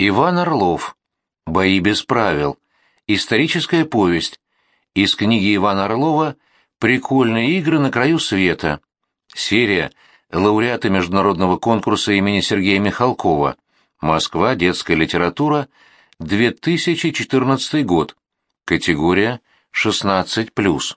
Иван Орлов. Бои без правил. Историческая повесть. Из книги Ивана Орлова «Прикольные игры на краю света». Серия «Лауреаты международного конкурса имени Сергея Михалкова». Москва. Детская литература. 2014 год. Категория 16+.